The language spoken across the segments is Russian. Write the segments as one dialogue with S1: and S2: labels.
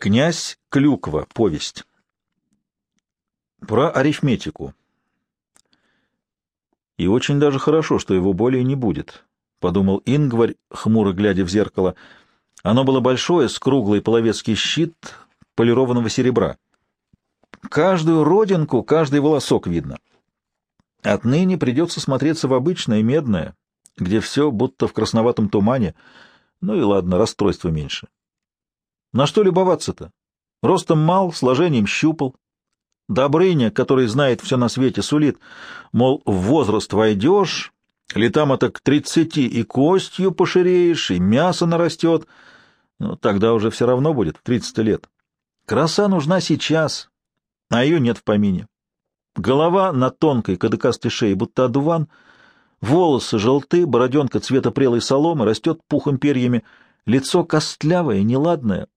S1: Князь Клюква. Повесть. Про арифметику. И очень даже хорошо, что его более не будет, — подумал Ингварь, хмуро глядя в зеркало. Оно было большое, с круглый половецкий щит полированного серебра. Каждую родинку, каждый волосок видно. Отныне придется смотреться в обычное медное, где все будто в красноватом тумане. Ну и ладно, расстройства меньше. — на что любоваться-то? Ростом мал, сложением щупал. Добрыня, который знает все на свете, сулит, мол, в возраст войдешь, летам это к тридцати и костью поширеешь, и мясо нарастет. Ну, тогда уже все равно будет в тридцать лет. Краса нужна сейчас, а ее нет в помине. Голова на тонкой кадыкастой шее, будто одуван, волосы желты, бороденка цвета прелой соломы, растет пухом перьями, лицо костлявое, неладное,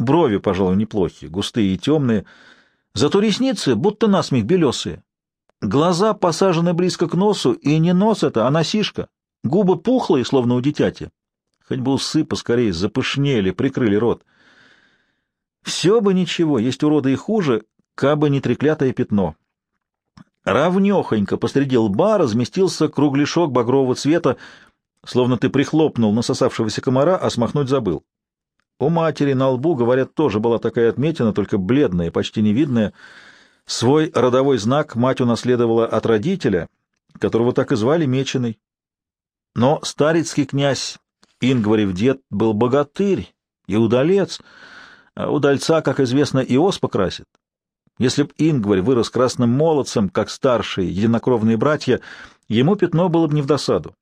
S1: Брови, пожалуй, неплохие, густые и темные, зато ресницы будто насмех белесые. Глаза посажены близко к носу, и не нос это, а носишка. Губы пухлые, словно у дитяти. Хоть бы усы поскорее запышнели, прикрыли рот. Все бы ничего, есть уроды и хуже, кабы не треклятое пятно. Равнехонько посреди лба разместился кругляшок багрового цвета, словно ты прихлопнул насосавшегося комара, а смахнуть забыл. У матери на лбу, говорят, тоже была такая отметина, только бледная, почти невидная. Свой родовой знак мать унаследовала от родителя, которого так и звали Меченый. Но старецкий князь Ингварев дед был богатырь и удалец, а удальца, как известно, и ос покрасит. Если б Ингварь вырос красным молодцем, как старшие единокровные братья, ему пятно было бы не в досаду,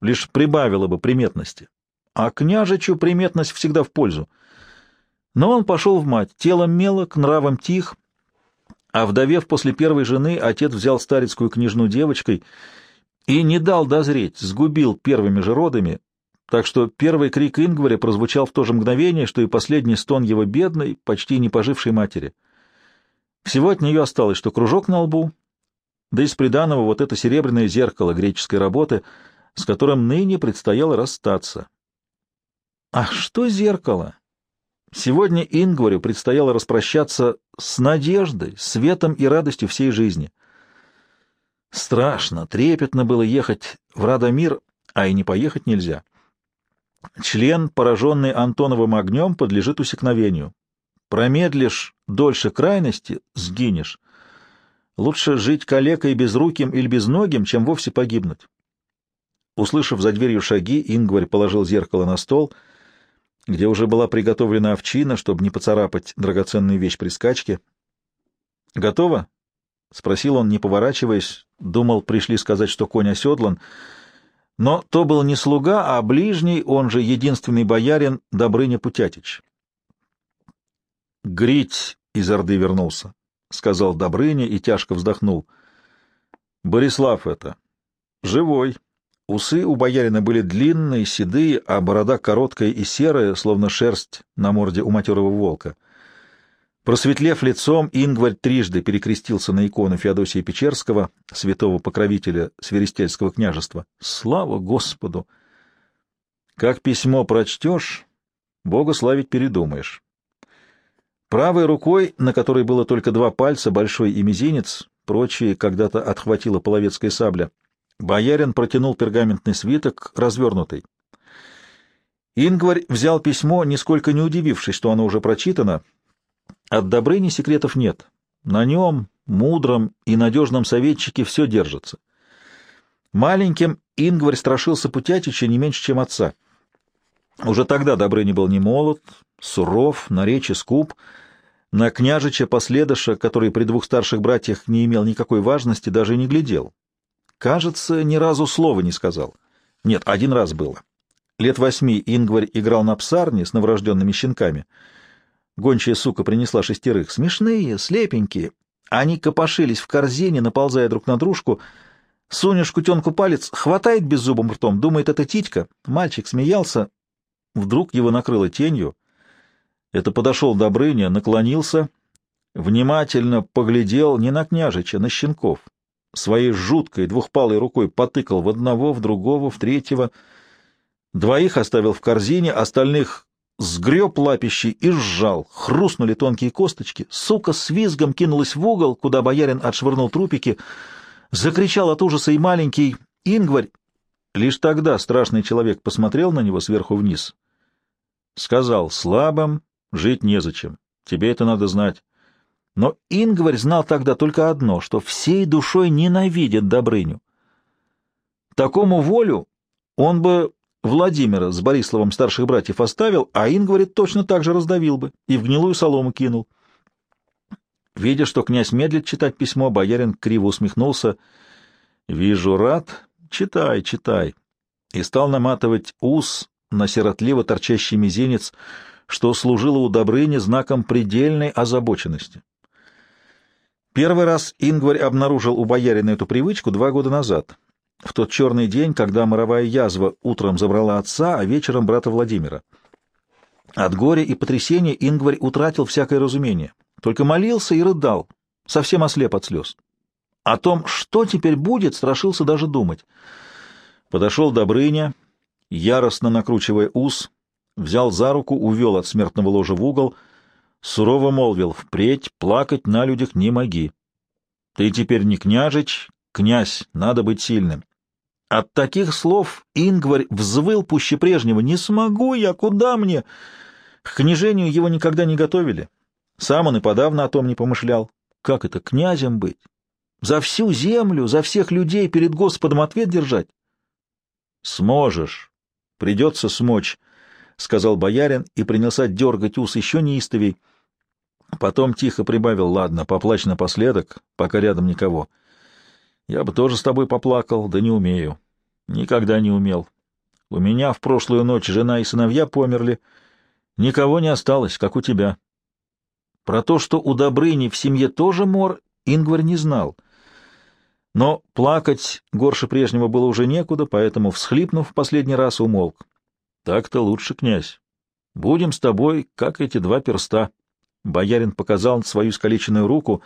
S1: лишь прибавило бы приметности а княжичу приметность всегда в пользу. Но он пошел в мать, телом мелок, нравом тих, а вдовев после первой жены, отец взял старецкую княжну девочкой и не дал дозреть, сгубил первыми же родами, так что первый крик Ингваря прозвучал в то же мгновение, что и последний стон его бедной, почти не пожившей матери. Всего от нее осталось, что кружок на лбу, да из приданого вот это серебряное зеркало греческой работы, с которым ныне предстояло расстаться. Ах, что зеркало! Сегодня Ингварю предстояло распрощаться с надеждой, светом и радостью всей жизни. Страшно, трепетно было ехать в Радомир, а и не поехать нельзя. Член, пораженный Антоновым огнем, подлежит усекновению. Промедлишь дольше крайности — сгинешь. Лучше жить калекой безруким или безногим, чем вовсе погибнуть. Услышав за дверью шаги, Ингварь положил зеркало на стол — где уже была приготовлена овчина, чтобы не поцарапать драгоценную вещь при скачке. «Готово?» — спросил он, не поворачиваясь. Думал, пришли сказать, что конь оседлан. Но то был не слуга, а ближний, он же единственный боярин Добрыня Путятич. «Грить из Орды вернулся», — сказал Добрыня и тяжко вздохнул. «Борислав это. Живой». Усы у боярина были длинные, седые, а борода короткая и серая, словно шерсть на морде у матерого волка. Просветлев лицом, Ингварь трижды перекрестился на икону Феодосия Печерского, святого покровителя Сверестельского княжества. Слава Господу! Как письмо прочтешь, Бога славить передумаешь. Правой рукой, на которой было только два пальца, большой и мизинец, прочие когда-то отхватила половецкая сабля, Боярин протянул пергаментный свиток, развернутый. Ингварь взял письмо, нисколько не удивившись, что оно уже прочитано. От Добрыни секретов нет. На нем, мудром и надежном советчике, все держится. Маленьким Ингварь страшился Путятича не меньше, чем отца. Уже тогда Добрыня был не молод, суров, на речи скуп. На княжича последыша, который при двух старших братьях не имел никакой важности, даже не глядел. Кажется, ни разу слова не сказал. Нет, один раз было. Лет восьми Ингварь играл на псарне с новорожденными щенками. Гончая сука принесла шестерых. Смешные, слепенькие. Они копошились в корзине, наползая друг на дружку. Сунешь кутенку палец, хватает беззубым ртом, думает, это титька. Мальчик смеялся. Вдруг его накрыло тенью. Это подошел Добрыня, наклонился, внимательно поглядел не на княжича, на щенков своей жуткой двухпалой рукой потыкал в одного, в другого, в третьего. Двоих оставил в корзине, остальных сгреб лапищей и сжал. Хрустнули тонкие косточки. Сука с визгом кинулась в угол, куда боярин отшвырнул трупики. Закричал от ужаса и маленький Ингварь. Лишь тогда страшный человек посмотрел на него сверху вниз. Сказал, слабым жить незачем. Тебе это надо знать. Но Ингварь знал тогда только одно, что всей душой ненавидит Добрыню. Такому волю он бы Владимира с Бориславом старших братьев оставил, а Ингваря точно так же раздавил бы и в гнилую солому кинул. Видя, что князь медлит читать письмо, боярин криво усмехнулся. «Вижу, рад. Читай, читай». И стал наматывать ус на сиротливо торчащий мизинец, что служило у Добрыни знаком предельной озабоченности. Первый раз Ингварь обнаружил у боярина эту привычку два года назад, в тот черный день, когда моровая язва утром забрала отца, а вечером брата Владимира. От горя и потрясения Ингварь утратил всякое разумение, только молился и рыдал, совсем ослеп от слез. О том, что теперь будет, страшился даже думать. Подошел Добрыня, яростно накручивая ус, взял за руку, увел от смертного ложа в угол, сурово молвил, «Впредь плакать на людях не моги. Ты теперь не княжич, князь, надо быть сильным. От таких слов Ингварь взвыл пуще прежнего. «Не смогу я, куда мне?» К княжению его никогда не готовили. Сам он и подавно о том не помышлял. Как это, князем быть? За всю землю, за всех людей перед Господом ответ держать? «Сможешь. Придется смочь», — сказал боярин и принялся дергать ус еще неистовей. Потом тихо прибавил, «Ладно, поплачь напоследок, пока рядом никого». Я бы тоже с тобой поплакал, да не умею. Никогда не умел. У меня в прошлую ночь жена и сыновья померли. Никого не осталось, как у тебя. Про то, что у Добрыни в семье тоже мор, Ингвар не знал. Но плакать горше прежнего было уже некуда, поэтому, всхлипнув в последний раз, умолк. Так-то лучше, князь. Будем с тобой, как эти два перста. Боярин показал свою скалеченную руку.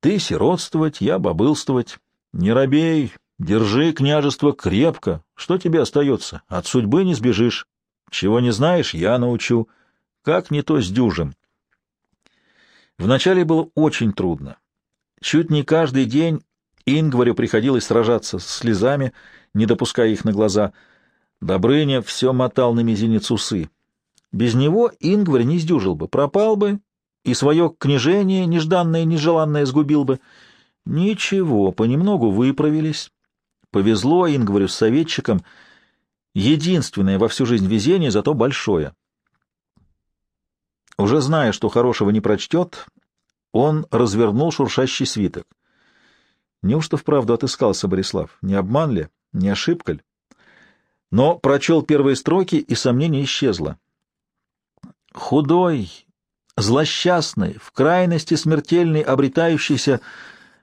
S1: Ты сиротствовать, я бобылствовать. Не робей, держи княжество крепко. Что тебе остается? От судьбы не сбежишь. Чего не знаешь, я научу. Как не то с дюжем. Вначале было очень трудно. Чуть не каждый день Ингварю приходилось сражаться с слезами, не допуская их на глаза. Добрыня все мотал на мизинец усы. Без него Ингварь не сдюжил бы, пропал бы, и свое княжение, нежданное нежеланное, сгубил бы — Ничего, понемногу выправились. Повезло Ингварю с советчиком. Единственное во всю жизнь везение, зато большое. Уже зная, что хорошего не прочтет, он развернул шуршащий свиток. Неужто вправду отыскался Борислав? Не обман ли? Не ошибка ли? Но прочел первые строки, и сомнение исчезло. Худой, злосчастный, в крайности смертельный, обретающийся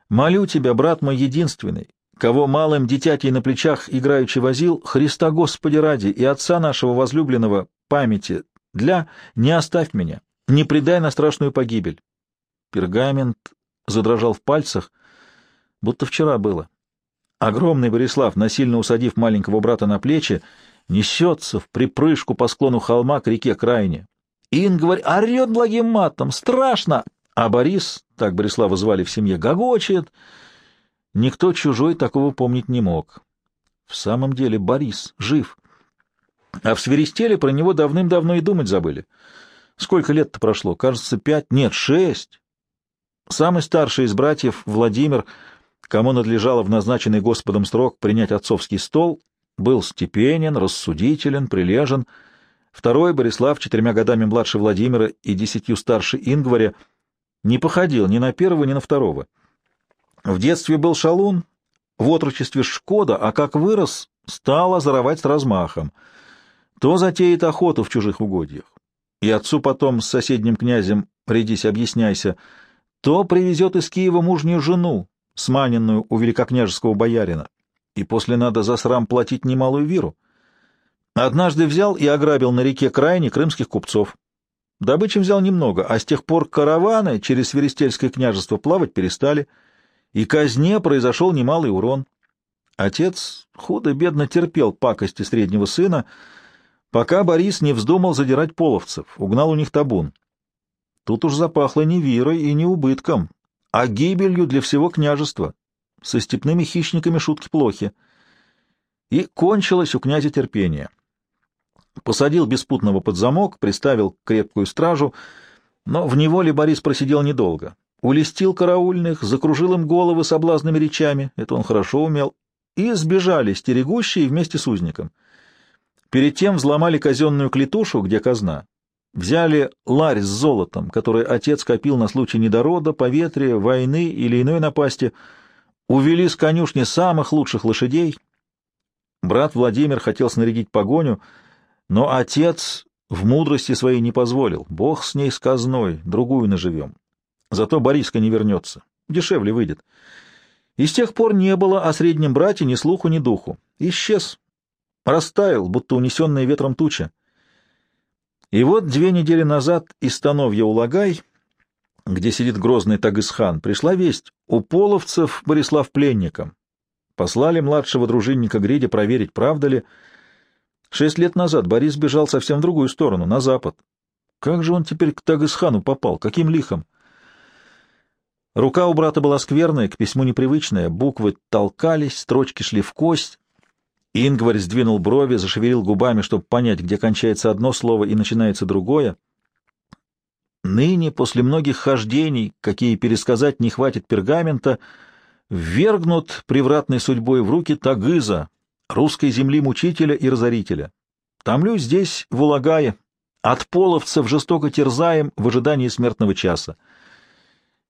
S1: Молю тебя, брат мой единственный, кого малым дитятей на плечах играючи возил, Христа Господи ради и Отца нашего возлюбленного памяти, для не оставь меня, не предай на страшную погибель. Пергамент задрожал в пальцах, будто вчера было. Огромный Борислав, насильно усадив маленького брата на плечи, несется в припрыжку по склону холма к реке Крайне. Ингварь орет благим матом, страшно, а Борис, так Борислава звали в семье, гогочет. Никто чужой такого помнить не мог. В самом деле Борис жив. А в Свиристеле про него давным-давно и думать забыли. Сколько лет-то прошло? Кажется, пять, нет, шесть. Самый старший из братьев, Владимир, кому надлежало в назначенный Господом срок принять отцовский стол, был степенен, рассудителен, прилежен. Второй, Борислав, четырьмя годами младше Владимира и десятью старше Ингваря, не походил ни на первого, ни на второго. В детстве был шалун, в отрочестве Шкода, а как вырос, стал озоровать с размахом. То затеет охоту в чужих угодьях, и отцу потом с соседним князем «придись, объясняйся», то привезет из Киева мужнюю жену, сманенную у великокняжеского боярина, и после надо за срам платить немалую виру. Однажды взял и ограбил на реке Крайне крымских купцов. Добычи взял немного, а с тех пор караваны через Сверестельское княжество плавать перестали, и казне произошел немалый урон. Отец худо-бедно терпел пакости среднего сына, пока Борис не вздумал задирать половцев, угнал у них табун. Тут уж запахло не вирой и не убытком, а гибелью для всего княжества. Со степными хищниками шутки плохи. И кончилось у князя терпение. Посадил беспутного под замок, приставил крепкую стражу, но в неволе Борис просидел недолго. Улестил караульных, закружил им головы соблазными речами, это он хорошо умел, и сбежали стерегущие вместе с узником. Перед тем взломали казенную клетушу, где казна, взяли ларь с золотом, который отец копил на случай недорода, поветрия, войны или иной напасти, увели с конюшни самых лучших лошадей. Брат Владимир хотел снарядить погоню, но отец в мудрости своей не позволил. Бог с ней с казной, другую наживем. Зато Бориска не вернется. Дешевле выйдет. И с тех пор не было о среднем брате ни слуху, ни духу. Исчез. Растаял, будто унесенная ветром туча. И вот две недели назад из Становья Улагай, где сидит грозный Тагысхан, пришла весть. У половцев Борислав пленником. Послали младшего дружинника Гриди проверить, правда ли. Шесть лет назад Борис бежал совсем в другую сторону, на запад. Как же он теперь к Тагысхану попал? Каким лихом? Рука у брата была скверная, к письму непривычная, буквы толкались, строчки шли в кость. Ингварь сдвинул брови, зашевелил губами, чтобы понять, где кончается одно слово и начинается другое. Ныне, после многих хождений, какие пересказать не хватит пергамента, ввергнут превратной судьбой в руки Тагыза, русской земли мучителя и разорителя. Томлю здесь, в Улагае, от половцев жестоко терзаем в ожидании смертного часа.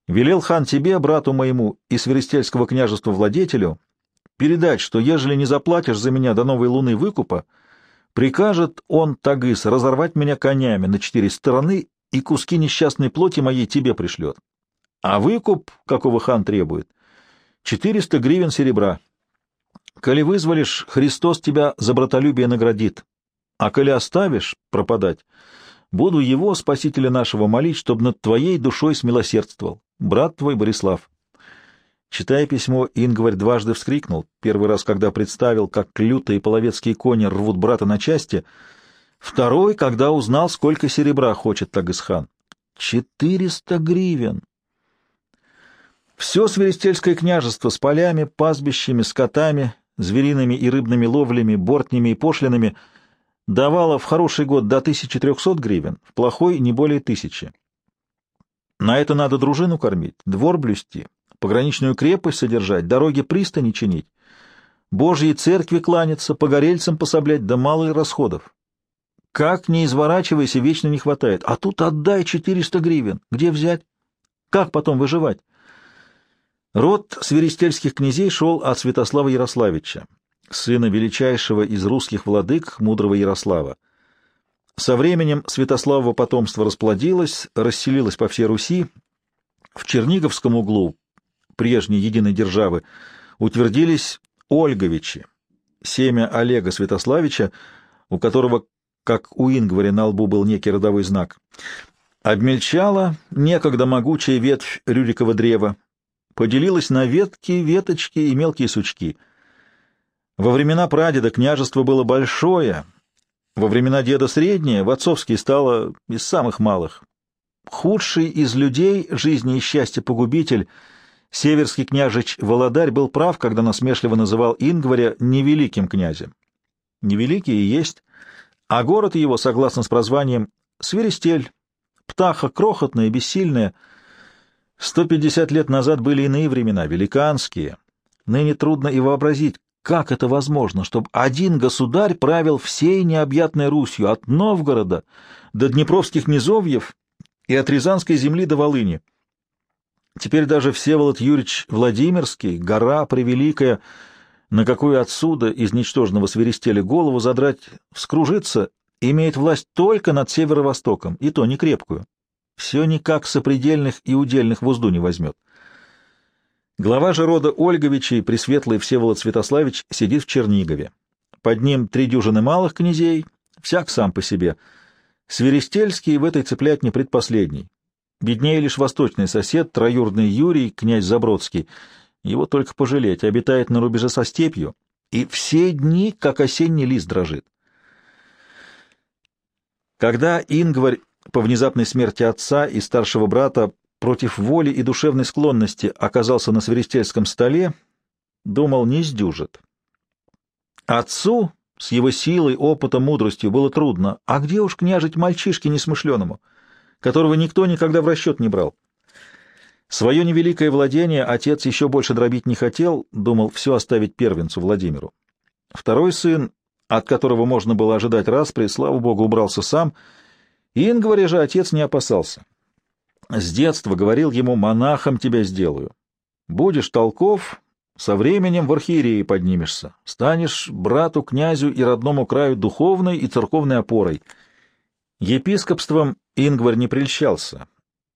S1: Велел хан тебе, брату моему и Свиристельского княжества владетелю, передать, что ежели не заплатишь за меня до новой луны выкупа, прикажет он, Тагыс, разорвать меня конями на четыре стороны и куски несчастной плоти моей тебе пришлет. А выкуп, какого хан требует, четыреста гривен серебра. Коли вызволишь, Христос тебя за братолюбие наградит, а коли оставишь пропадать, буду его, спасителя нашего, молить, чтобы над твоей душой смилосердствовал брат твой Борислав. Читая письмо, Ингварь дважды вскрикнул, первый раз, когда представил, как лютые половецкие кони рвут брата на части, второй, когда узнал, сколько серебра хочет Тагысхан. Четыреста гривен! Все Свиристельское княжество с полями, пастбищами, скотами, звериными и рыбными ловлями, бортнями и пошлинами давало в хороший год до 1300 гривен, в плохой — не более тысячи. На это надо дружину кормить, двор блюсти, пограничную крепость содержать, дороги пристани чинить, Божьей церкви кланяться, погорельцам пособлять, да мало и расходов. Как не изворачивайся, вечно не хватает. А тут отдай 400 гривен. Где взять? Как потом выживать? Род свиристельских князей шел от Святослава Ярославича, сына величайшего из русских владык, мудрого Ярослава. Со временем Святославово потомство расплодилось, расселилось по всей Руси. В Черниговском углу прежней единой державы утвердились Ольговичи, семя Олега Святославича, у которого, как у Ингваря, на лбу был некий родовой знак. Обмельчала некогда могучая ветвь Рюрикова древа, поделилась на ветки, веточки и мелкие сучки. Во времена прадеда княжество было большое, во времена деда среднее, в отцовский стало из самых малых. Худший из людей, жизни и счастья погубитель, северский княжич Володарь был прав, когда насмешливо называл Ингваря невеликим князем. Невеликий и есть, а город его, согласно с прозванием, Свиристель, птаха крохотная, бессильная. Сто пятьдесят лет назад были иные времена, великанские. Ныне трудно и вообразить, как это возможно, чтобы один государь правил всей необъятной Русью от Новгорода до Днепровских низовьев и от Рязанской земли до Волыни? Теперь даже Всеволод Юрьевич Владимирский, гора превеликая, на какую отсюда из ничтожного свиристеля голову задрать, вскружиться, имеет власть только над северо-востоком, и то не крепкую. Все никак сопредельных и удельных в узду не возьмет. Глава же рода Ольговичей, Пресветлый Всеволод Святославич, сидит в Чернигове. Под ним три дюжины малых князей, всяк сам по себе. Свиристельский в этой цеплятне предпоследний. Беднее лишь восточный сосед, троюродный Юрий, князь Забродский. Его только пожалеть, обитает на рубеже со степью, и все дни, как осенний лист, дрожит. Когда Ингварь по внезапной смерти отца и старшего брата против воли и душевной склонности оказался на свиристельском столе, думал, не сдюжит. Отцу с его силой, опытом, мудростью было трудно, а где уж княжить мальчишке несмышленому, которого никто никогда в расчет не брал. Свое невеликое владение отец еще больше дробить не хотел, думал все оставить первенцу Владимиру. Второй сын, от которого можно было ожидать распри, слава богу, убрался сам, Ингваря же отец не опасался. С детства говорил ему «монахом тебя сделаю». Будешь толков, со временем в архиереи поднимешься, станешь брату, князю и родному краю духовной и церковной опорой. Епископством Ингвар не прельщался,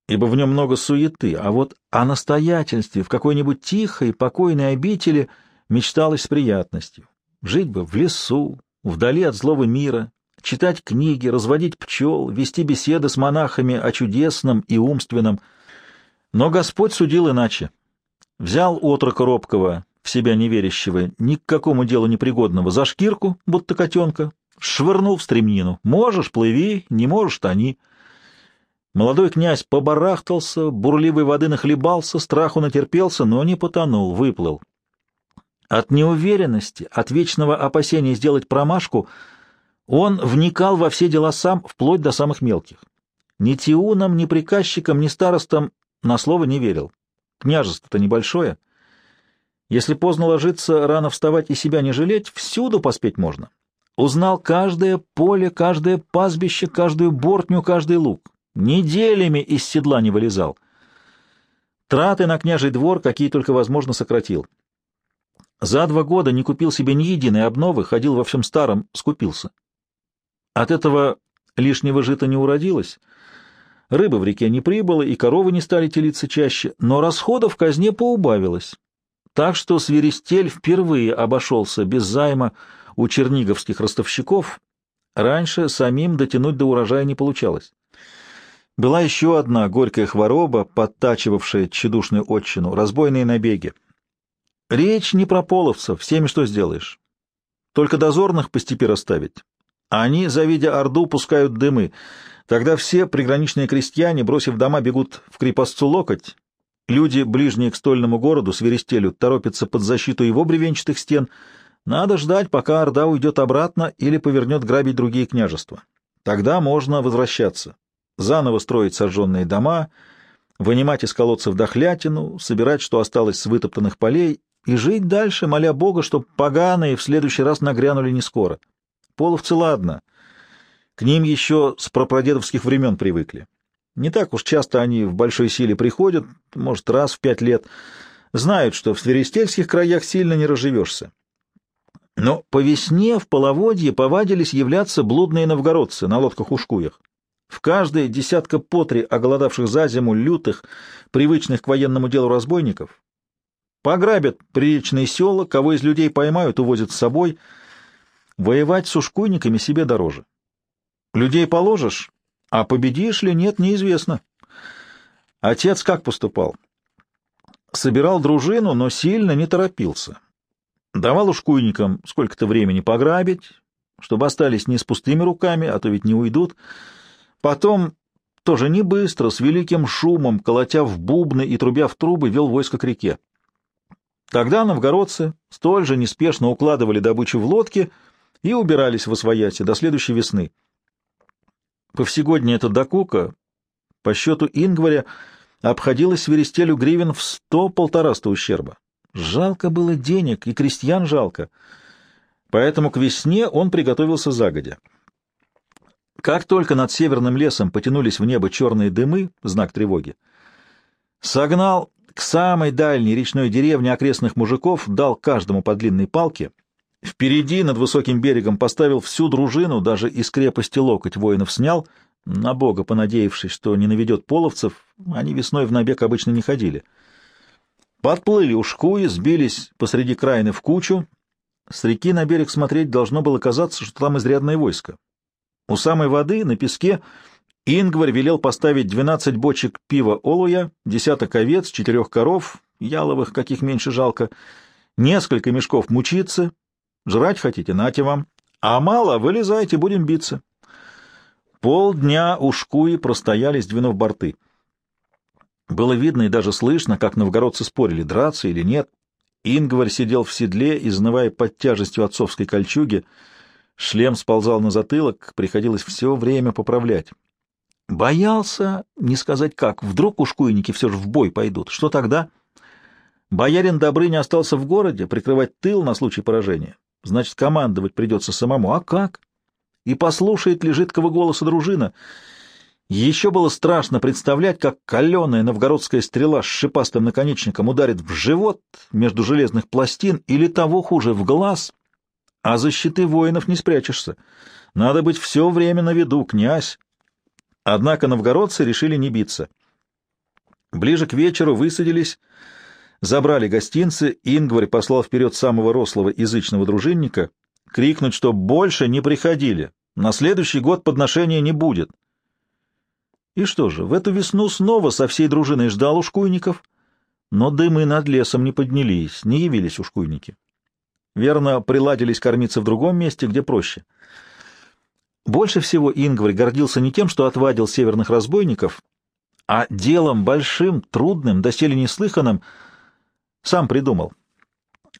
S1: ибо в нем много суеты, а вот о настоятельстве в какой-нибудь тихой, покойной обители мечталось с приятностью. Жить бы в лесу, вдали от злого мира, читать книги, разводить пчел, вести беседы с монахами о чудесном и умственном. Но Господь судил иначе. Взял отрока робкого, в себя неверящего, ни к какому делу непригодного, за шкирку, будто котенка, швырнул в стремнину. Можешь — плыви, не можешь — тони. Молодой князь побарахтался, бурливой воды нахлебался, страху натерпелся, но не потонул, выплыл. От неуверенности, от вечного опасения сделать промашку он вникал во все дела сам, вплоть до самых мелких. Ни тиунам, ни приказчикам, ни старостам на слово не верил. Княжество-то небольшое. Если поздно ложиться, рано вставать и себя не жалеть, всюду поспеть можно. Узнал каждое поле, каждое пастбище, каждую бортню, каждый луг неделями из седла не вылезал. Траты на княжий двор какие только возможно сократил. За два года не купил себе ни единой обновы, ходил во всем старом, скупился. От этого лишнего жита не уродилось, рыбы в реке не прибыло, и коровы не стали телиться чаще, но расходов в казне поубавилось. Так что Свиристель впервые обошелся без займа у черниговских ростовщиков, раньше самим дотянуть до урожая не получалось. Была еще одна горькая хвороба, подтачивавшая тщедушную отчину — разбойные набеги. Речь не про половцев, всеми что сделаешь. Только дозорных по степи расставить. Они, завидя Орду, пускают дымы. Тогда все приграничные крестьяне, бросив дома, бегут в крепостцу локоть. Люди, ближние к стольному городу, свиристелю, торопятся под защиту его бревенчатых стен. Надо ждать, пока Орда уйдет обратно или повернет грабить другие княжества. Тогда можно возвращаться заново строить сожженные дома, вынимать из колодцев дохлятину, собирать, что осталось с вытоптанных полей, и жить дальше, моля Бога, чтоб поганые в следующий раз нагрянули не скоро. Половцы ладно, к ним еще с прапрадедовских времен привыкли. Не так уж часто они в большой силе приходят, может, раз в пять лет, знают, что в свиристельских краях сильно не разживешься. Но по весне в половодье повадились являться блудные новгородцы на лодках-ушкуях. В каждой десятка по три оголодавших за зиму лютых, привычных к военному делу разбойников, пограбят приличные села, кого из людей поймают, увозят с собой. Воевать с ушкуйниками себе дороже. Людей положишь, а победишь ли, нет, неизвестно. Отец как поступал? Собирал дружину, но сильно не торопился. Давал ушкуйникам сколько-то времени пограбить, чтобы остались не с пустыми руками, а то ведь не уйдут, — Потом, тоже не быстро, с великим шумом, колотя в бубны и трубя в трубы, вел войско к реке. Тогда новгородцы столь же неспешно укладывали добычу в лодки и убирались в освояси до следующей весны. Повсегодня эта докука, по счету Ингваря, обходилась свиристелю гривен в сто-полтораста ущерба. Жалко было денег, и крестьян жалко. Поэтому к весне он приготовился загодя. Как только над северным лесом потянулись в небо черные дымы, знак тревоги, согнал к самой дальней речной деревне окрестных мужиков, дал каждому по длинной палке, впереди над высоким берегом поставил всю дружину, даже из крепости локоть воинов снял, на бога понадеявшись, что не наведет половцев, они весной в набег обычно не ходили. Подплыли ушкуи, сбились посреди краины в кучу, с реки на берег смотреть должно было казаться, что там изрядное войско. У самой воды, на песке, Ингвар велел поставить двенадцать бочек пива олуя, десяток овец, четырех коров, яловых, каких меньше жалко, несколько мешков мучиться. Жрать хотите, нате вам. А мало, вылезайте, будем биться. Полдня шкуи простояли, сдвинув борты. Было видно и даже слышно, как новгородцы спорили, драться или нет. Ингварь сидел в седле, изнывая под тяжестью отцовской кольчуги. Шлем сползал на затылок, приходилось все время поправлять. Боялся, не сказать как, вдруг ушкуйники все же в бой пойдут. Что тогда? Боярин Добрыня остался в городе, прикрывать тыл на случай поражения. Значит, командовать придется самому. А как? И послушает ли жидкого голоса дружина? Еще было страшно представлять, как каленая новгородская стрела с шипастым наконечником ударит в живот между железных пластин или того хуже, в глаз, а за щиты воинов не спрячешься. Надо быть все время на виду, князь. Однако новгородцы решили не биться. Ближе к вечеру высадились, забрали гостинцы, Ингварь послал вперед самого рослого язычного дружинника крикнуть, что больше не приходили, на следующий год подношения не будет. И что же, в эту весну снова со всей дружиной ждал ушкуйников, но дымы над лесом не поднялись, не явились ушкуйники. Верно, приладились кормиться в другом месте, где проще — больше всего Ингварь гордился не тем, что отвадил северных разбойников, а делом большим, трудным, доселе неслыханным, сам придумал,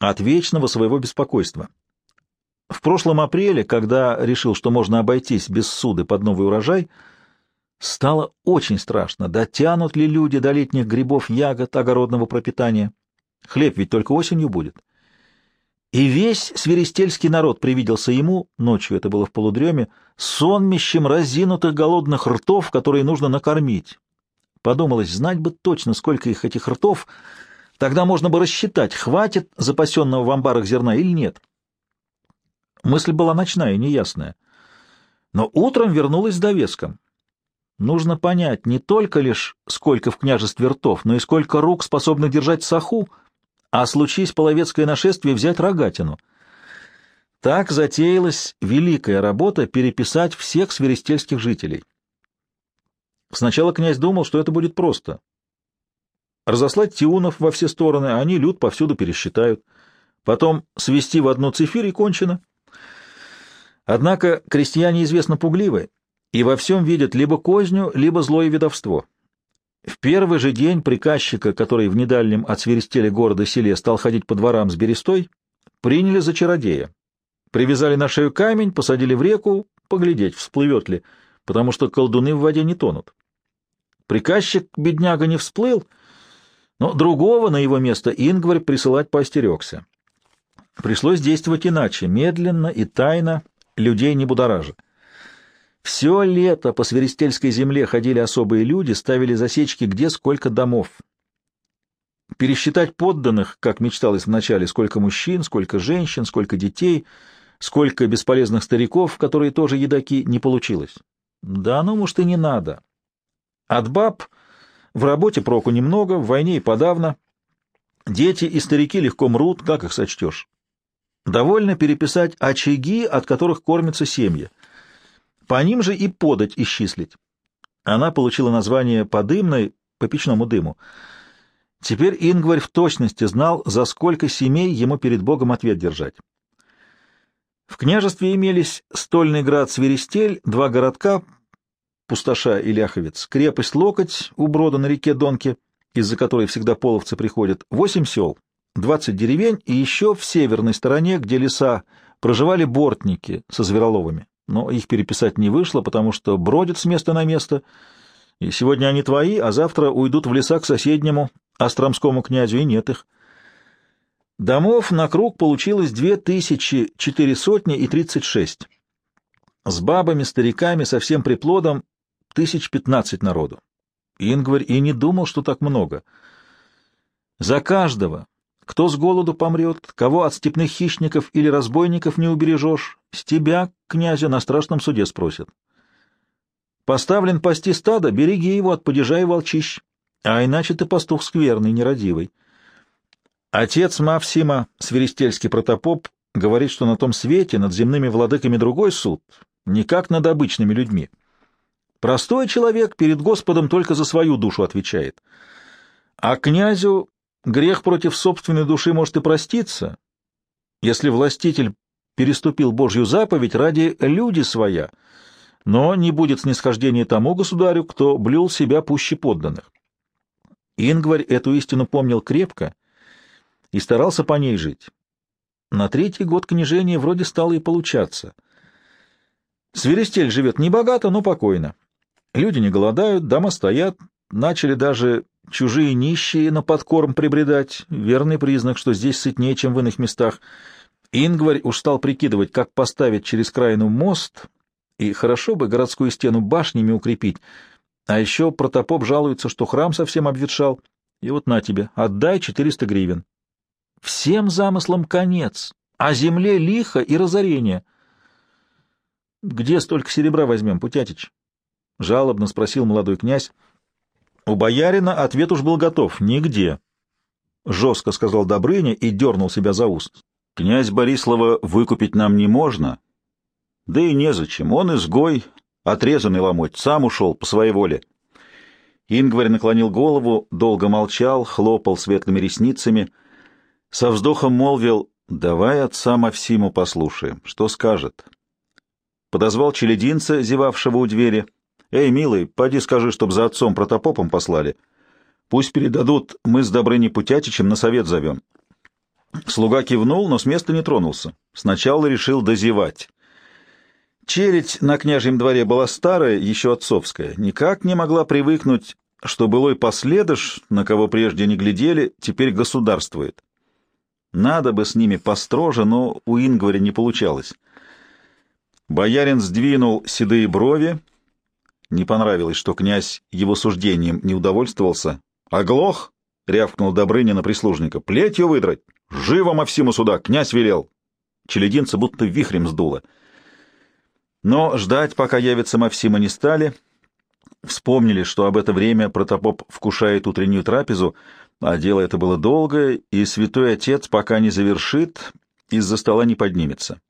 S1: от вечного своего беспокойства. В прошлом апреле, когда решил, что можно обойтись без суды под новый урожай, стало очень страшно, дотянут ли люди до летних грибов, ягод, огородного пропитания. Хлеб ведь только осенью будет. И весь свиристельский народ привиделся ему, ночью это было в полудреме, сонмищем разинутых голодных ртов, которые нужно накормить. Подумалось, знать бы точно, сколько их этих ртов, тогда можно бы рассчитать, хватит запасенного в амбарах зерна или нет. Мысль была ночная, неясная. Но утром вернулась с довеском. Нужно понять не только лишь, сколько в княжестве ртов, но и сколько рук способны держать саху — а случись половецкое нашествие взять рогатину. Так затеялась великая работа переписать всех свиристельских жителей. Сначала князь думал, что это будет просто. Разослать тиунов во все стороны, они люд повсюду пересчитают. Потом свести в одну цифирь и кончено. Однако крестьяне известно пугливы и во всем видят либо козню, либо злое ведовство. В первый же день приказчика, который в недальнем от свиристеля города селе стал ходить по дворам с берестой, приняли за чародея. Привязали на шею камень, посадили в реку, поглядеть, всплывет ли, потому что колдуны в воде не тонут. Приказчик, бедняга, не всплыл, но другого на его место Ингварь присылать поостерегся. Пришлось действовать иначе, медленно и тайно, людей не будоража. Все лето по Сверестельской земле ходили особые люди, ставили засечки, где сколько домов. Пересчитать подданных, как мечталось вначале, сколько мужчин, сколько женщин, сколько детей, сколько бесполезных стариков, которые тоже едаки, не получилось. Да ну, может, и не надо. От баб в работе проку немного, в войне и подавно. Дети и старики легко мрут, как их сочтешь. Довольно переписать очаги, от которых кормятся семьи. По ним же и подать исчислить. Она получила название подымной по печному дыму. Теперь Ингварь в точности знал, за сколько семей ему перед Богом ответ держать. В княжестве имелись стольный град Свиристель, два городка, Пустоша и Ляховец, крепость Локоть у брода на реке Донке, из-за которой всегда половцы приходят, восемь сел, двадцать деревень и еще в северной стороне, где леса, проживали бортники со звероловыми но их переписать не вышло, потому что бродят с места на место, и сегодня они твои, а завтра уйдут в леса к соседнему Остромскому князю, и нет их. Домов на круг получилось две тысячи четыре сотни и тридцать шесть. С бабами, стариками, со всем приплодом тысяч пятнадцать народу. Ингварь и не думал, что так много. За каждого кто с голоду помрет, кого от степных хищников или разбойников не убережешь, с тебя, князя, на страшном суде спросят. Поставлен пасти стадо, береги его от падежа и волчищ, а иначе ты пастух скверный, нерадивый. Отец Мавсима, свиристельский протопоп, говорит, что на том свете над земными владыками другой суд, не как над обычными людьми. Простой человек перед Господом только за свою душу отвечает, а князю Грех против собственной души может и проститься, если властитель переступил Божью заповедь ради люди своя, но не будет снисхождения тому государю, кто блюл себя пуще подданных. Ингварь эту истину помнил крепко и старался по ней жить. На третий год княжения вроде стало и получаться. Свиристель живет не богато, но покойно. Люди не голодают, дома стоят, начали даже чужие нищие на подкорм прибредать, верный признак, что здесь сытнее, чем в иных местах. Ингварь уж стал прикидывать, как поставить через краину мост, и хорошо бы городскую стену башнями укрепить. А еще протопоп жалуется, что храм совсем обветшал. И вот на тебе, отдай 400 гривен. Всем замыслам конец, а земле лихо и разорение. — Где столько серебра возьмем, Путятич? — жалобно спросил молодой князь. У боярина ответ уж был готов. Нигде. Жестко сказал Добрыня и дернул себя за ус. Князь Борислава выкупить нам не можно, да и незачем. Он изгой, отрезанный ломоть, сам ушел по своей воле. Ингварь наклонил голову, долго молчал, хлопал светлыми ресницами, со вздохом молвил «Давай отца Мавсиму послушаем, что скажет». Подозвал челединца, зевавшего у двери. «Эй, милый, поди скажи, чтоб за отцом протопопом послали. Пусть передадут, мы с Добрыней Путятичем на совет зовем». Слуга кивнул, но с места не тронулся. Сначала решил дозевать. Челядь на княжьем дворе была старая, еще отцовская, никак не могла привыкнуть, что былой последыш, на кого прежде не глядели, теперь государствует. Надо бы с ними построже, но у Ингваря не получалось. Боярин сдвинул седые брови. Не понравилось, что князь его суждением не удовольствовался. «Оглох!» — рявкнул Добрыня на прислужника. «Плетью выдрать! Живо Мавсиму сюда! Князь велел!» Челединца будто вихрем сдуло. Но ждать, пока явится Мавсима, не стали. Вспомнили, что об это время протопоп вкушает утреннюю трапезу, а дело это было долгое, и святой отец, пока не завершит, из-за стола не поднимется.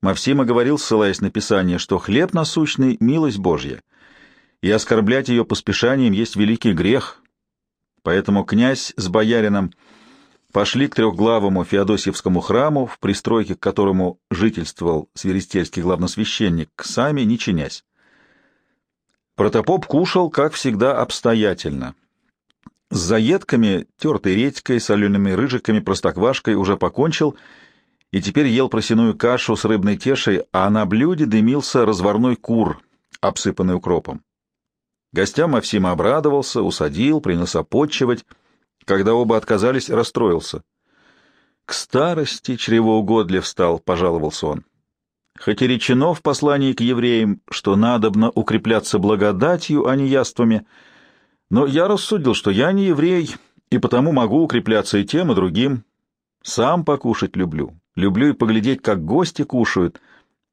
S1: Мавсима говорил, ссылаясь на Писание, что хлеб насущный — милость Божья, и оскорблять ее поспешанием есть великий грех. Поэтому князь с боярином — пошли к трехглавому Феодосиевскому храму, в пристройке к которому жительствовал свиристельский главносвященник, сами не чинясь. Протопоп кушал, как всегда, обстоятельно. С заедками, тертой редькой, солеными рыжиками, простоквашкой уже покончил и теперь ел просяную кашу с рыбной тешей, а на блюде дымился разварной кур, обсыпанный укропом. Гостям Максима обрадовался, усадил, принес опотчевать — когда оба отказались, расстроился. «К старости чревоугодлив стал», — пожаловался он. «Хоть и речено в послании к евреям, что надобно укрепляться благодатью, а не яствами, но я рассудил, что я не еврей, и потому могу укрепляться и тем, и другим. Сам покушать люблю. Люблю и поглядеть, как гости кушают.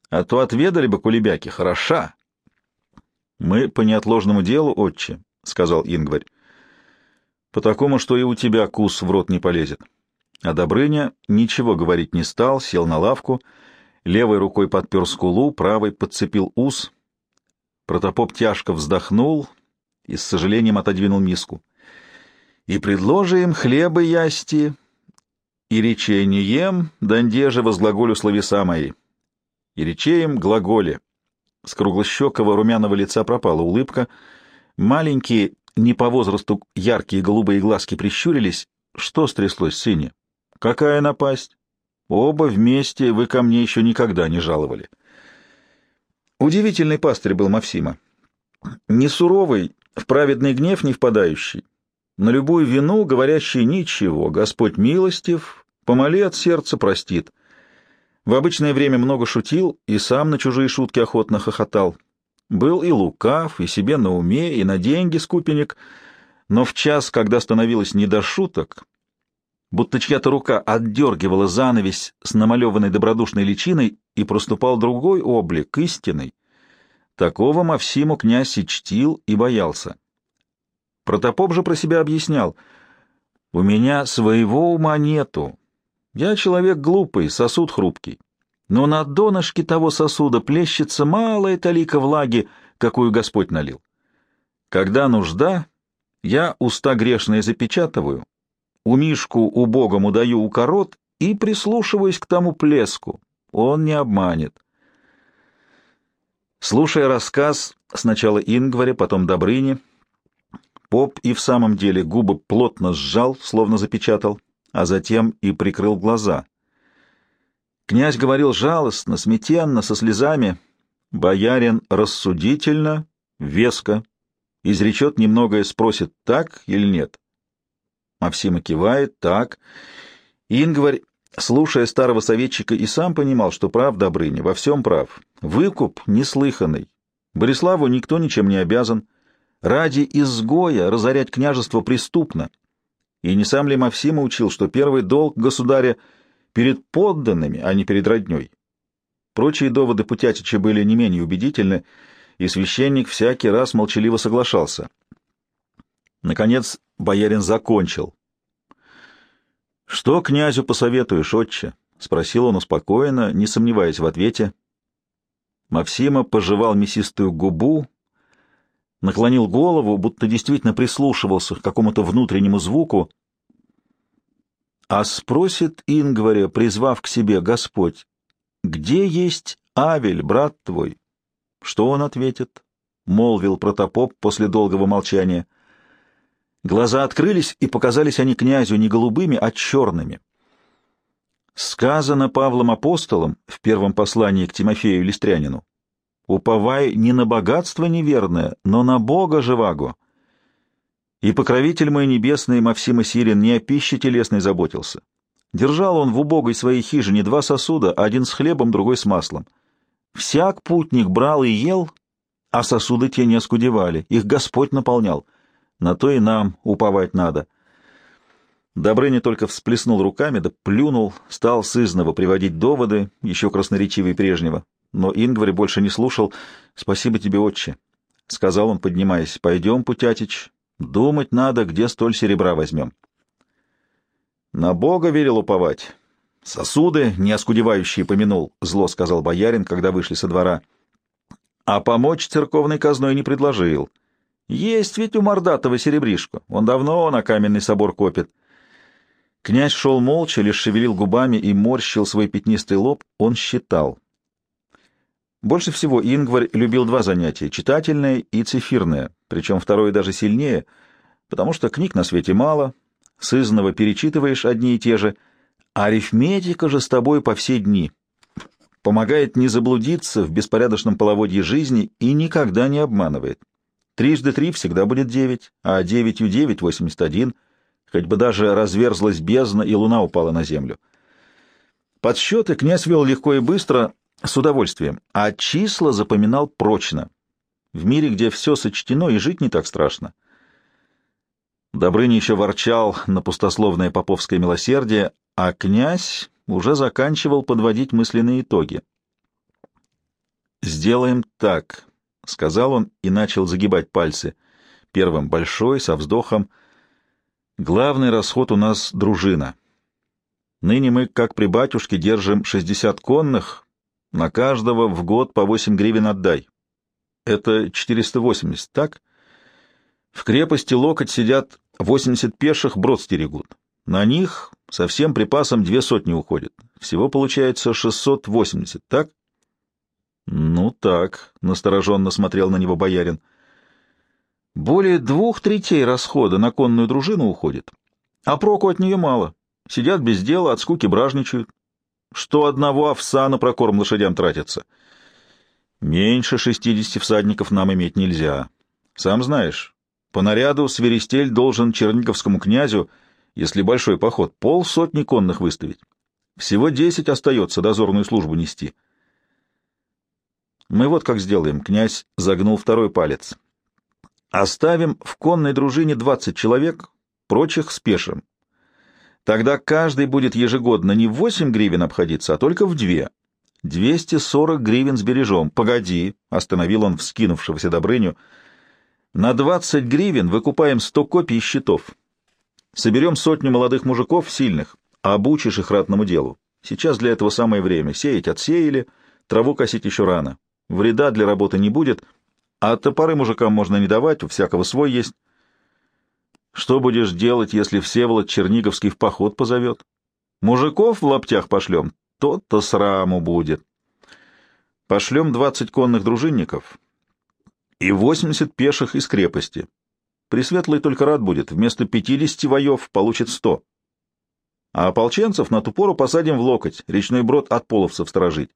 S1: А то отведали бы кулебяки. Хороша!» «Мы по неотложному делу, отче», — сказал Ингварь. По такому, что и у тебя кус в рот не полезет. А Добрыня ничего говорить не стал, сел на лавку, левой рукой подпер скулу, правой подцепил ус. Протопоп тяжко вздохнул и с сожалением отодвинул миску. «И предложи им хлеба ясти, и речей не ем, дандеже возглаголю словеса мои. И речей им глаголе». С круглощекого румяного лица пропала улыбка. Маленькие не по возрасту яркие голубые глазки прищурились. Что стряслось, сыне? Какая напасть? Оба вместе вы ко мне еще никогда не жаловали. Удивительный пастырь был Мавсима. Не суровый, в праведный гнев не впадающий, на любую вину говорящий ничего, Господь милостив, помоли от сердца, простит. В обычное время много шутил и сам на чужие шутки охотно хохотал. Был и лукав, и себе на уме, и на деньги скупенек, но в час, когда становилось не до шуток, будто чья-то рука отдергивала занавесь с намалеванной добродушной личиной, и проступал другой облик, истинный. Такого Мавсиму князь и чтил, и боялся. Протопоп же про себя объяснял. «У меня своего ума нету. Я человек глупый, сосуд хрупкий но на донышке того сосуда плещется малая талика влаги, какую Господь налил. Когда нужда, я уста грешные запечатываю, у Мишку убогому даю укорот и прислушиваюсь к тому плеску. Он не обманет. Слушая рассказ сначала Ингваря, потом Добрыни, поп и в самом деле губы плотно сжал, словно запечатал, а затем и прикрыл глаза. Князь говорил жалостно, сметенно, со слезами. Боярин рассудительно, веско, изречет немногое, спросит, так или нет. Максима кивает, так. Ингварь, слушая старого советчика, и сам понимал, что прав Добрыня, во всем прав. Выкуп неслыханный. Бориславу никто ничем не обязан. Ради изгоя разорять княжество преступно. И не сам ли Максима учил, что первый долг государя перед подданными, а не перед родней? Прочие доводы Путятича были не менее убедительны, и священник всякий раз молчаливо соглашался. Наконец боярин закончил. — Что князю посоветуешь, отче? — спросил он успокоенно, не сомневаясь в ответе. Максима пожевал мясистую губу, наклонил голову, будто действительно прислушивался к какому-то внутреннему звуку. А спросит Ингваря, призвав к себе Господь, «Где есть Авель, брат твой?» Что он ответит? — молвил протопоп после долгого молчания. Глаза открылись, и показались они князю не голубыми, а черными. Сказано Павлом Апостолом в первом послании к Тимофею Листрянину, «Уповай не на богатство неверное, но на Бога живаго». И покровитель мой небесный Мавсима Сирин не о пище телесной заботился. Держал он в убогой своей хижине два сосуда, один с хлебом, другой с маслом. Всяк путник брал и ел, а сосуды те не оскудевали, их Господь наполнял. На то и нам уповать надо. Добрыня только всплеснул руками, да плюнул, стал сызново приводить доводы, еще красноречивые прежнего. Но Ингварь больше не слушал. «Спасибо тебе, отче», — сказал он, поднимаясь. «Пойдем, Путятич, думать надо, где столь серебра возьмем». «На Бога верил уповать». Сосуды, не оскудевающие, помянул, — зло сказал боярин, когда вышли со двора. А помочь церковной казной не предложил. Есть ведь у Мордатова серебришко, он давно на каменный собор копит. Князь шел молча, лишь шевелил губами и морщил свой пятнистый лоб, он считал. Больше всего Ингварь любил два занятия — читательное и цифирное, причем второе даже сильнее, потому что книг на свете мало, сызново перечитываешь одни и те же — Арифметика же с тобой по все дни. Помогает не заблудиться в беспорядочном половодье жизни и никогда не обманывает. Трижды три всегда будет девять, а девятью девять — восемьдесят один, хоть бы даже разверзлась бездна и луна упала на землю. Подсчеты князь вел легко и быстро, с удовольствием, а числа запоминал прочно. В мире, где все сочтено, и жить не так страшно. Добрыня еще ворчал на пустословное поповское милосердие, а князь уже заканчивал подводить мысленные итоги. «Сделаем так», — сказал он и начал загибать пальцы. Первым большой, со вздохом. «Главный расход у нас — дружина. Ныне мы, как при батюшке, держим шестьдесят конных, на каждого в год по восемь гривен отдай. Это четыреста восемьдесят, так? В крепости локоть сидят восемьдесят пеших, брод стерегут. На них со всем припасом две сотни уходит. Всего получается 680, так? Ну так, настороженно смотрел на него боярин. Более двух третей расхода на конную дружину уходит, а проку от нее мало. Сидят без дела, от скуки бражничают. Что одного овса на прокорм лошадям тратится? Меньше шестидесяти всадников нам иметь нельзя. Сам знаешь, по наряду свиристель должен черниговскому князю если большой поход, полсотни конных выставить. Всего десять остается дозорную службу нести. Мы вот как сделаем, князь загнул второй палец. Оставим в конной дружине двадцать человек, прочих спешим. Тогда каждый будет ежегодно не в восемь гривен обходиться, а только в две. Двести сорок гривен сбережем. Погоди, — остановил он вскинувшегося Добрыню. На двадцать гривен выкупаем сто копий щитов. Соберем сотню молодых мужиков, сильных, обучишь их ратному делу. Сейчас для этого самое время. Сеять отсеяли, траву косить еще рано. Вреда для работы не будет, а топоры мужикам можно не давать, у всякого свой есть. Что будешь делать, если Всеволод Черниговский в поход позовет? Мужиков в лаптях пошлем, тот-то сраму будет. Пошлем 20 конных дружинников и 80 пеших из крепости. Пресветлый только рад будет, вместо 50 воев получит 100. А ополченцев на ту пору посадим в локоть, речной брод от половцев сторожить.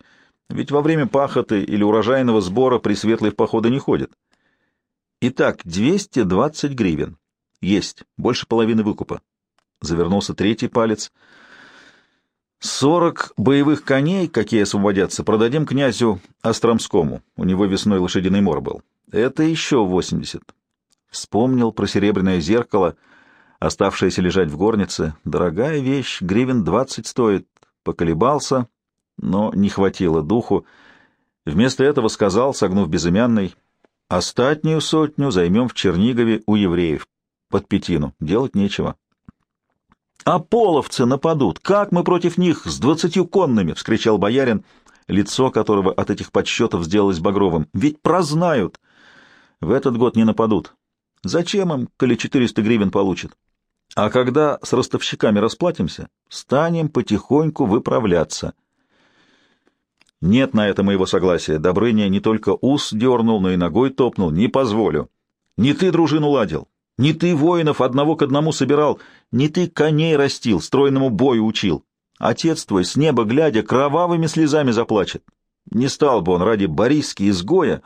S1: Ведь во время пахоты или урожайного сбора Пресветлый в походы не ходит. Итак, 220 гривен. Есть, больше половины выкупа. Завернулся третий палец. Сорок боевых коней, какие освободятся, продадим князю Остромскому. У него весной лошадиный мор был. Это еще восемьдесят. Вспомнил про серебряное зеркало, оставшееся лежать в горнице. Дорогая вещь, гривен двадцать стоит. Поколебался, но не хватило духу. Вместо этого сказал, согнув безымянный, «Остатнюю сотню займем в Чернигове у евреев, под Петину. Делать нечего». «А половцы нападут! Как мы против них с двадцатью конными?» — вскричал боярин, лицо которого от этих подсчетов сделалось багровым. «Ведь прознают!» «В этот год не нападут. Зачем им, коли четыреста гривен получат? А когда с ростовщиками расплатимся, станем потихоньку выправляться». Нет на это моего согласия. Добрыня не только ус дернул, но и ногой топнул. Не позволю. Не ты дружину ладил, не ты воинов одного к одному собирал, не ты коней растил, стройному бою учил. Отец твой, с неба глядя, кровавыми слезами заплачет. Не стал бы он ради Бориски изгоя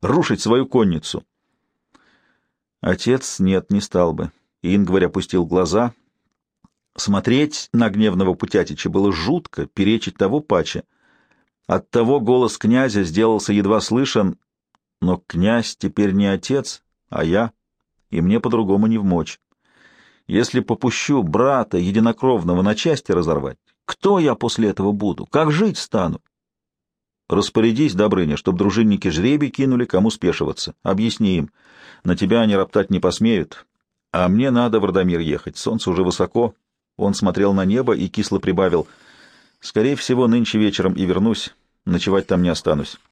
S1: рушить свою конницу. Отец нет, не стал бы. Ингварь опустил глаза. Смотреть на гневного Путятича было жутко, перечить того паче. Оттого голос князя сделался едва слышен, но князь теперь не отец, а я, и мне по-другому не вмочь. Если попущу брата единокровного на части разорвать, кто я после этого буду? Как жить стану? Распорядись, Добрыня, чтоб дружинники жребий кинули, кому спешиваться. Объясни им. На тебя они роптать не посмеют. А мне надо в Родомир ехать. Солнце уже высоко. Он смотрел на небо и кисло прибавил — Скорее всего, нынче вечером и вернусь. Ночевать там не останусь.